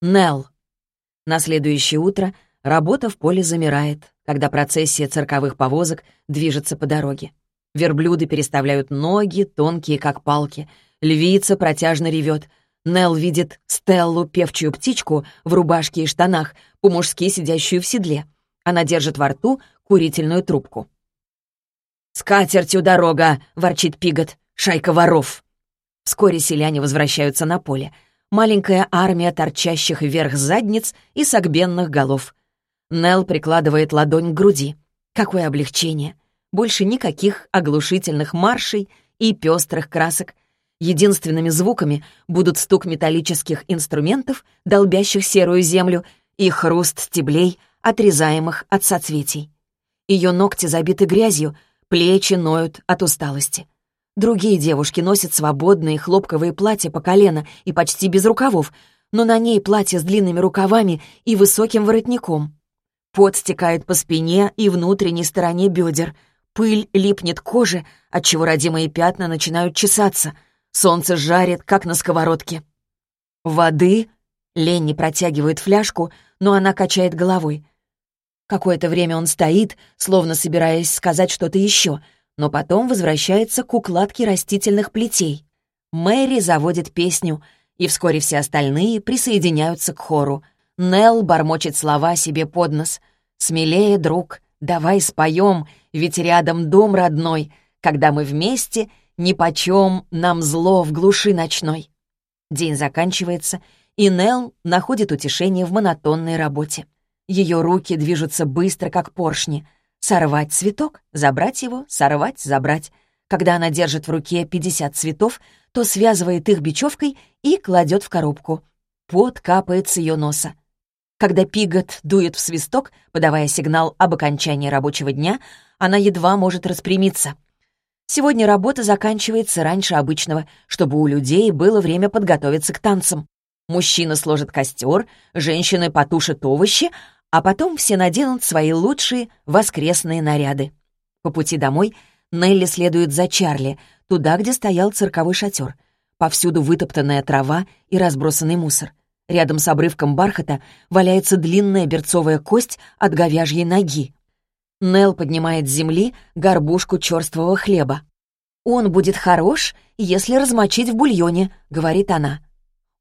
Нелл. На следующее утро работа в поле замирает, когда процессия цирковых повозок движется по дороге. Верблюды переставляют ноги, тонкие как палки. Львица протяжно ревет. Нелл видит Стеллу, певчую птичку, в рубашке и штанах, по-мужски сидящую в седле. Она держит во рту курительную трубку. «С катертью дорога!» — ворчит Пигот. «Шайка воров!» Вскоре селяне возвращаются на поле — маленькая армия торчащих вверх задниц и согбенных голов. Нел прикладывает ладонь к груди. Какое облегчение! Больше никаких оглушительных маршей и пестрых красок. Единственными звуками будут стук металлических инструментов, долбящих серую землю, и хруст стеблей, отрезаемых от соцветий. Ее ногти забиты грязью, плечи ноют от усталости. Другие девушки носят свободные хлопковые платья по колено и почти без рукавов, но на ней платье с длинными рукавами и высоким воротником. Пот стекает по спине и внутренней стороне бедер. Пыль липнет к коже, отчего родимые пятна начинают чесаться. Солнце жарит, как на сковородке. «Воды?» Ленни протягивает фляжку, но она качает головой. Какое-то время он стоит, словно собираясь сказать что-то еще — но потом возвращается к укладке растительных плетей. Мэри заводит песню, и вскоре все остальные присоединяются к хору. Нелл бормочет слова себе под нос. «Смелее, друг, давай споем, ведь рядом дом родной, когда мы вместе, нипочем нам зло в глуши ночной». День заканчивается, и Нелл находит утешение в монотонной работе. Ее руки движутся быстро, как поршни — Сорвать цветок, забрать его, сорвать, забрать. Когда она держит в руке 50 цветов, то связывает их бечевкой и кладет в коробку. Пот капает с ее носа. Когда Пигот дует в свисток, подавая сигнал об окончании рабочего дня, она едва может распрямиться. Сегодня работа заканчивается раньше обычного, чтобы у людей было время подготовиться к танцам. Мужчина сложит костер, женщины потушат овощи, а потом все наденут свои лучшие воскресные наряды. По пути домой Нелли следует за Чарли, туда, где стоял цирковой шатер. Повсюду вытоптанная трава и разбросанный мусор. Рядом с обрывком бархата валяется длинная берцовая кость от говяжьей ноги. Нел поднимает с земли горбушку черствого хлеба. «Он будет хорош, если размочить в бульоне», — говорит она.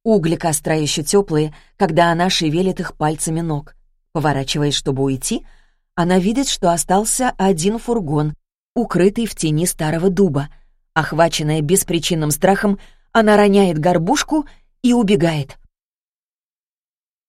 Угли костра еще теплые, когда она шевелит их пальцами ног. Поворачиваясь, чтобы уйти, она видит, что остался один фургон, укрытый в тени старого дуба. Охваченная беспричинным страхом, она роняет горбушку и убегает.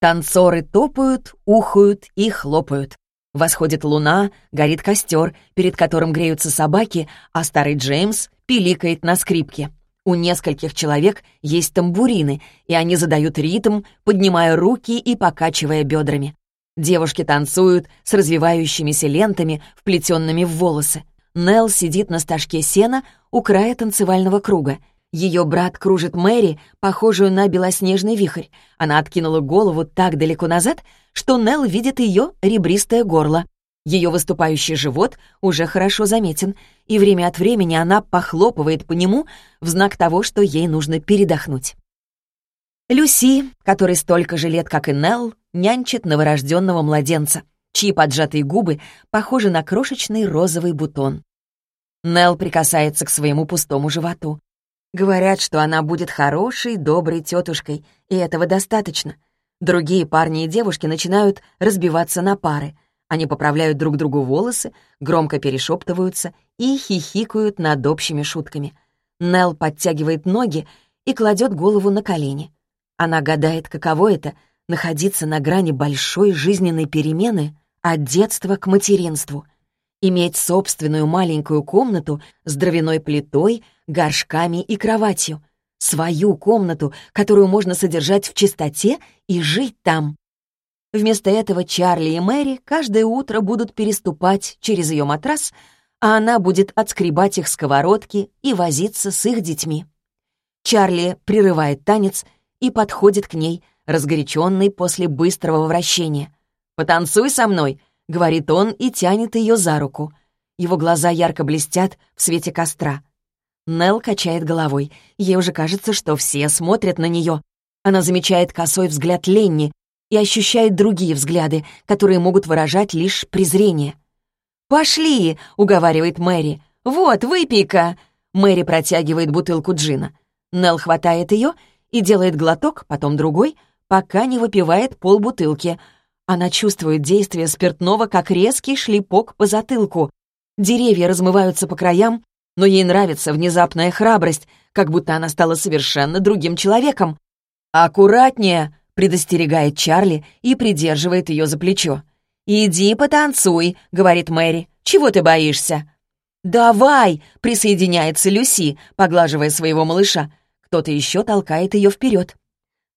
Танцоры топают, ухают и хлопают. Восходит луна, горит костер, перед которым греются собаки, а старый Джеймс пиликает на скрипке. У нескольких человек есть тамбурины, и они задают ритм, поднимая руки и покачивая бедрами. Девушки танцуют с развивающимися лентами, вплетенными в волосы. Нелл сидит на стажке сена у края танцевального круга. Ее брат кружит Мэри, похожую на белоснежный вихрь. Она откинула голову так далеко назад, что Нелл видит ее ребристое горло. Ее выступающий живот уже хорошо заметен, и время от времени она похлопывает по нему в знак того, что ей нужно передохнуть. Люси, которой столько же лет, как и Нелл, нянчит новорожденного младенца, чьи поджатые губы похожи на крошечный розовый бутон. Нелл прикасается к своему пустому животу. Говорят, что она будет хорошей, доброй тетушкой, и этого достаточно. Другие парни и девушки начинают разбиваться на пары. Они поправляют друг другу волосы, громко перешептываются и хихикают над общими шутками. Нелл подтягивает ноги и кладет голову на колени. Она гадает, каково это — находиться на грани большой жизненной перемены от детства к материнству, иметь собственную маленькую комнату с дровяной плитой, горшками и кроватью, свою комнату, которую можно содержать в чистоте и жить там. Вместо этого Чарли и Мэри каждое утро будут переступать через ее матрас, а она будет отскребать их сковородки и возиться с их детьми. Чарли прерывает танец — и подходит к ней, разгоряченный после быстрого вращения. «Потанцуй со мной», — говорит он и тянет ее за руку. Его глаза ярко блестят в свете костра. Нел качает головой. Ей уже кажется, что все смотрят на нее. Она замечает косой взгляд Ленни и ощущает другие взгляды, которые могут выражать лишь презрение. «Пошли!» — уговаривает Мэри. «Вот, выпей-ка!» Мэри протягивает бутылку джина. Нелл хватает ее и делает глоток, потом другой, пока не выпивает полбутылки. Она чувствует действие спиртного, как резкий шлепок по затылку. Деревья размываются по краям, но ей нравится внезапная храбрость, как будто она стала совершенно другим человеком. «Аккуратнее!» — предостерегает Чарли и придерживает ее за плечо. «Иди потанцуй», — говорит Мэри. «Чего ты боишься?» «Давай!» — присоединяется Люси, поглаживая своего малыша. Кто-то еще толкает ее вперед.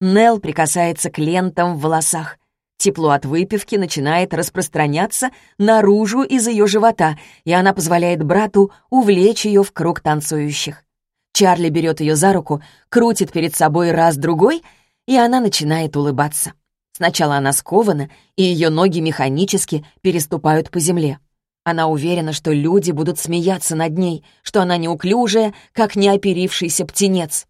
Нел прикасается к лентам в волосах. Тепло от выпивки начинает распространяться наружу из ее живота, и она позволяет брату увлечь ее в круг танцующих. Чарли берет ее за руку, крутит перед собой раз-другой, и она начинает улыбаться. Сначала она скована, и ее ноги механически переступают по земле. Она уверена, что люди будут смеяться над ней, что она неуклюжая, как неоперившийся птенец.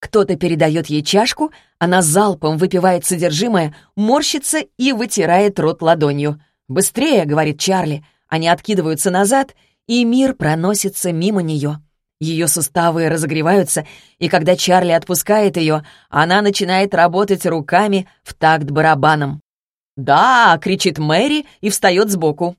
Кто-то передает ей чашку, она залпом выпивает содержимое, морщится и вытирает рот ладонью. «Быстрее!» — говорит Чарли. Они откидываются назад, и мир проносится мимо нее. Ее суставы разогреваются, и когда Чарли отпускает ее, она начинает работать руками в такт барабаном. «Да!» — кричит Мэри и встает сбоку.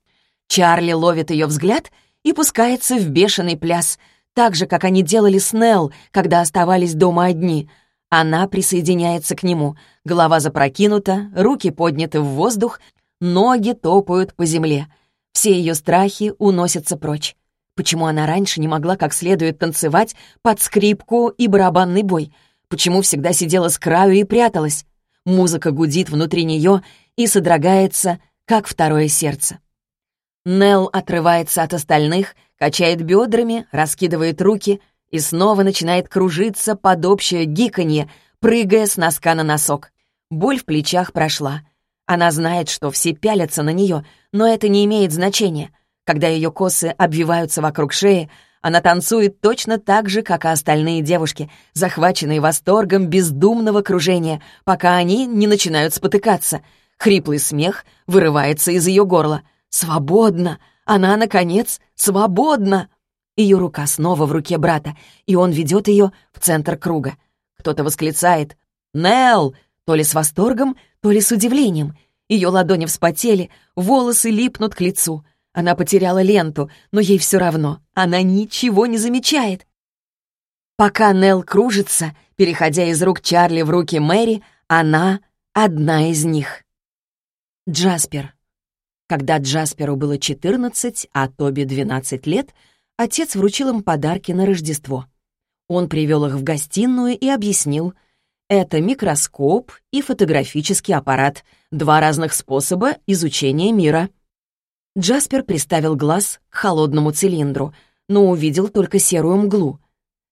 Чарли ловит ее взгляд и пускается в бешеный пляс, так же, как они делали с Нелл, когда оставались дома одни. Она присоединяется к нему, голова запрокинута, руки подняты в воздух, ноги топают по земле. Все ее страхи уносятся прочь. Почему она раньше не могла как следует танцевать под скрипку и барабанный бой? Почему всегда сидела с краю и пряталась? Музыка гудит внутри нее и содрогается, как второе сердце. Нелл отрывается от остальных, качает бедрами, раскидывает руки и снова начинает кружиться под общее гиканье, прыгая с носка на носок. Боль в плечах прошла. Она знает, что все пялятся на нее, но это не имеет значения. Когда ее косы обвиваются вокруг шеи, она танцует точно так же, как и остальные девушки, захваченные восторгом бездумного кружения, пока они не начинают спотыкаться. Хриплый смех вырывается из ее горла. «Свободно! Она, наконец, свободна!» Ее рука снова в руке брата, и он ведет ее в центр круга. Кто-то восклицает «Нелл!» то ли с восторгом, то ли с удивлением. Ее ладони вспотели, волосы липнут к лицу — она потеряла ленту, но ей все равно. Она ничего не замечает. Пока Нелл кружится, переходя из рук Чарли в руки Мэри, она одна из них. Джаспер. Когда Джасперу было 14, а Тоби 12 лет, отец вручил им подарки на Рождество. Он привел их в гостиную и объяснил, это микроскоп и фотографический аппарат, два разных способа изучения мира — Джаспер приставил глаз к холодному цилиндру, но увидел только серую мглу.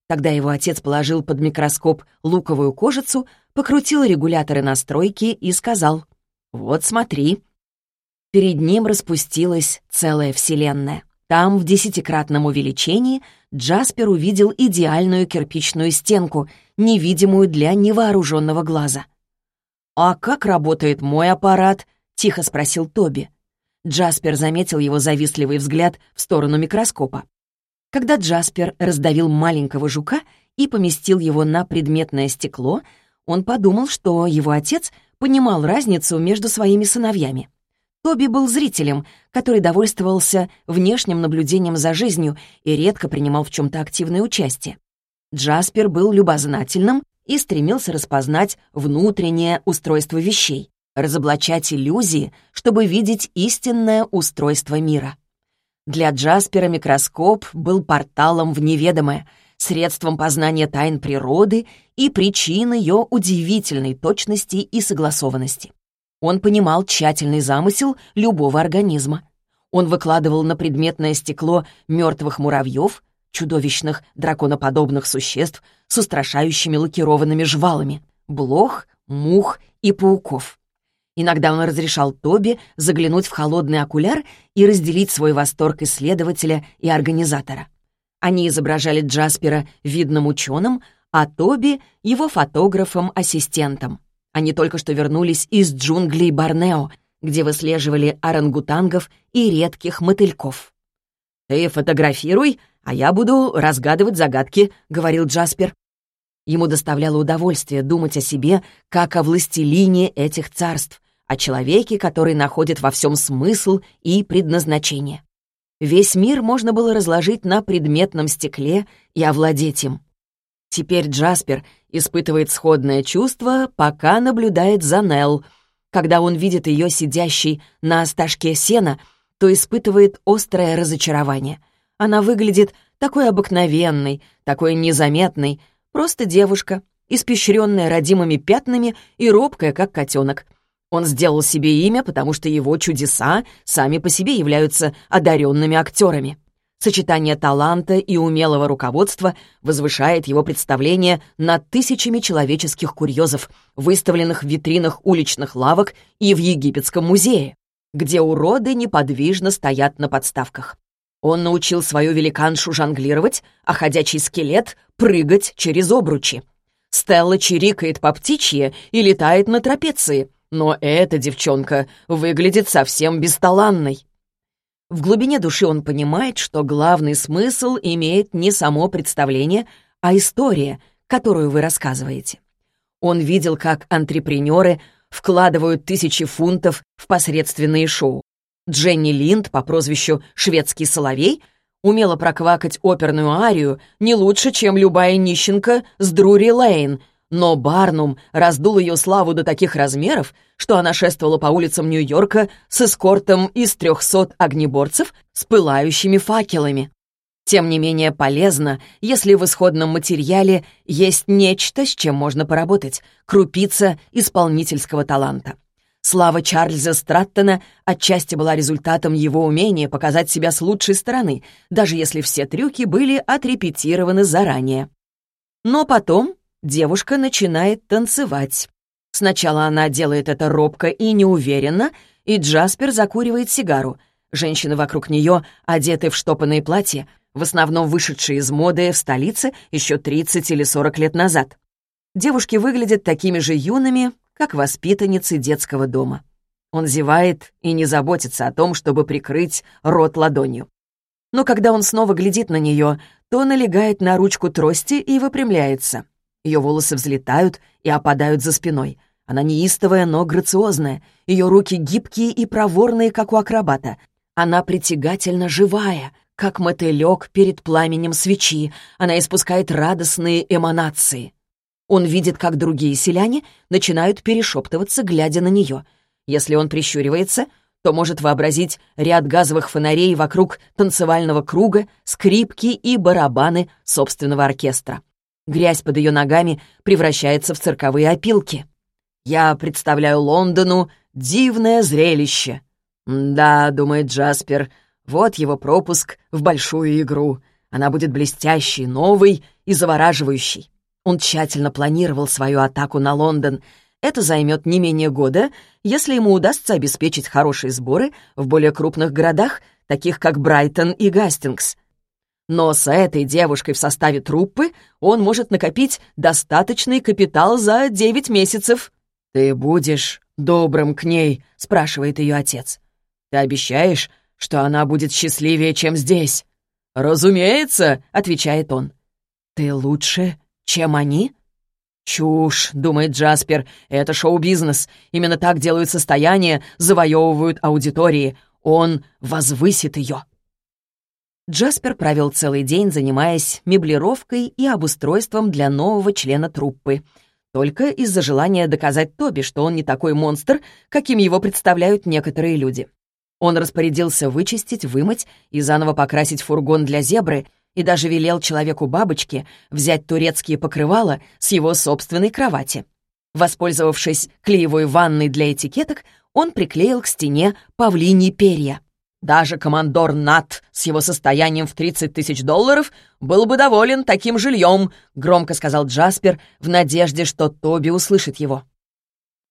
Тогда его отец положил под микроскоп луковую кожицу, покрутил регуляторы настройки и сказал «Вот смотри». Перед ним распустилась целая вселенная. Там, в десятикратном увеличении, Джаспер увидел идеальную кирпичную стенку, невидимую для невооруженного глаза. «А как работает мой аппарат?» — тихо спросил Тоби. Джаспер заметил его завистливый взгляд в сторону микроскопа. Когда Джаспер раздавил маленького жука и поместил его на предметное стекло, он подумал, что его отец понимал разницу между своими сыновьями. Тоби был зрителем, который довольствовался внешним наблюдением за жизнью и редко принимал в чем-то активное участие. Джаспер был любознательным и стремился распознать внутреннее устройство вещей разоблачать иллюзии, чтобы видеть истинное устройство мира. Для Джаспера микроскоп был порталом в неведомое, средством познания тайн природы и причин ее удивительной точности и согласованности. Он понимал тщательный замысел любого организма. Он выкладывал на предметное стекло мертвых муравьев, чудовищных драконоподобных существ с устрашающими лакированными жвалами, блох, мух и пауков. Иногда он разрешал Тоби заглянуть в холодный окуляр и разделить свой восторг исследователя и организатора. Они изображали Джаспера видным ученым, а Тоби — его фотографом-ассистентом. Они только что вернулись из джунглей Борнео, где выслеживали орангутангов и редких мотыльков. «Ты фотографируй, а я буду разгадывать загадки», — говорил Джаспер. Ему доставляло удовольствие думать о себе, как о властелине этих царств, о человеке, который находит во всем смысл и предназначение. Весь мир можно было разложить на предметном стекле и овладеть им. Теперь Джаспер испытывает сходное чувство, пока наблюдает за Нелл. Когда он видит ее сидящей на осташке сена, то испытывает острое разочарование. Она выглядит такой обыкновенной, такой незаметной, просто девушка, испещренная родимыми пятнами и робкая, как котенок. Он сделал себе имя, потому что его чудеса сами по себе являются одаренными актерами. Сочетание таланта и умелого руководства возвышает его представление над тысячами человеческих курьезов, выставленных в витринах уличных лавок и в Египетском музее, где уроды неподвижно стоят на подставках. Он научил свою великаншу жонглировать, а ходячий скелет — прыгать через обручи. Стелла чирикает по птичье и летает на трапеции, но эта девчонка выглядит совсем бесталанной. В глубине души он понимает, что главный смысл имеет не само представление, а история, которую вы рассказываете. Он видел, как антрепренеры вкладывают тысячи фунтов в посредственные шоу. Дженни Линд по прозвищу «Шведский соловей» умела проквакать оперную арию не лучше, чем любая нищенка с Друри Лейн — но Барнум раздул ее славу до таких размеров, что она шествовала по улицам Нью-Йорка с эскортом из трехсот огнеборцев с пылающими факелами. Тем не менее полезно, если в исходном материале есть нечто, с чем можно поработать, крупица исполнительского таланта. Слава Чарльза Страттона отчасти была результатом его умения показать себя с лучшей стороны, даже если все трюки были отрепетированы заранее. Но потом девушка начинает танцевать. Сначала она делает это робко и неуверенно, и Джаспер закуривает сигару. Женщины вокруг нее одеты в штопанные платья, в основном вышедшие из моды в столице еще 30 или 40 лет назад. Девушки выглядят такими же юными, как воспитанницы детского дома. Он зевает и не заботится о том, чтобы прикрыть рот ладонью. Но когда он снова глядит на нее, то налегает на ручку трости и выпрямляется. Ее волосы взлетают и опадают за спиной. Она неистовая, но грациозная. Ее руки гибкие и проворные, как у акробата. Она притягательно живая, как мотылек перед пламенем свечи. Она испускает радостные эманации. Он видит, как другие селяне начинают перешептываться, глядя на нее. Если он прищуривается, то может вообразить ряд газовых фонарей вокруг танцевального круга, скрипки и барабаны собственного оркестра. Грязь под ее ногами превращается в цирковые опилки. Я представляю Лондону дивное зрелище. «Да», — думает Джаспер, — «вот его пропуск в большую игру. Она будет блестящей, новой и завораживающей». Он тщательно планировал свою атаку на Лондон. Это займет не менее года, если ему удастся обеспечить хорошие сборы в более крупных городах, таких как Брайтон и Гастингс. Но с этой девушкой в составе труппы он может накопить достаточный капитал за девять месяцев. «Ты будешь добрым к ней?» — спрашивает ее отец. «Ты обещаешь, что она будет счастливее, чем здесь?» «Разумеется», — отвечает он. «Ты лучше, чем они?» «Чушь», — думает Джаспер, — «это шоу-бизнес. Именно так делают состояние, завоевывают аудитории. Он возвысит ее». Джаспер провел целый день, занимаясь меблировкой и обустройством для нового члена труппы. Только из-за желания доказать Тоби, что он не такой монстр, каким его представляют некоторые люди. Он распорядился вычистить, вымыть и заново покрасить фургон для зебры и даже велел человеку-бабочке взять турецкие покрывала с его собственной кровати. Воспользовавшись клеевой ванной для этикеток, он приклеил к стене павлиньи перья — даже командор Нат с его состоянием в 30 тысяч долларов был бы доволен таким жильем», — громко сказал Джаспер в надежде, что Тоби услышит его.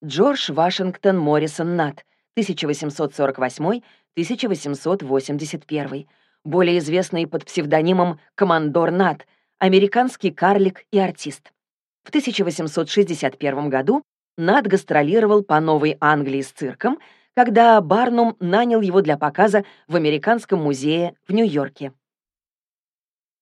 Джордж Вашингтон Моррисон Нат, 1848-1881, более известный под псевдонимом «Командор Нат», американский карлик и артист. В 1861 году Над гастролировал по Новой Англии с цирком, когда Барнум нанял его для показа в Американском музее в Нью-Йорке.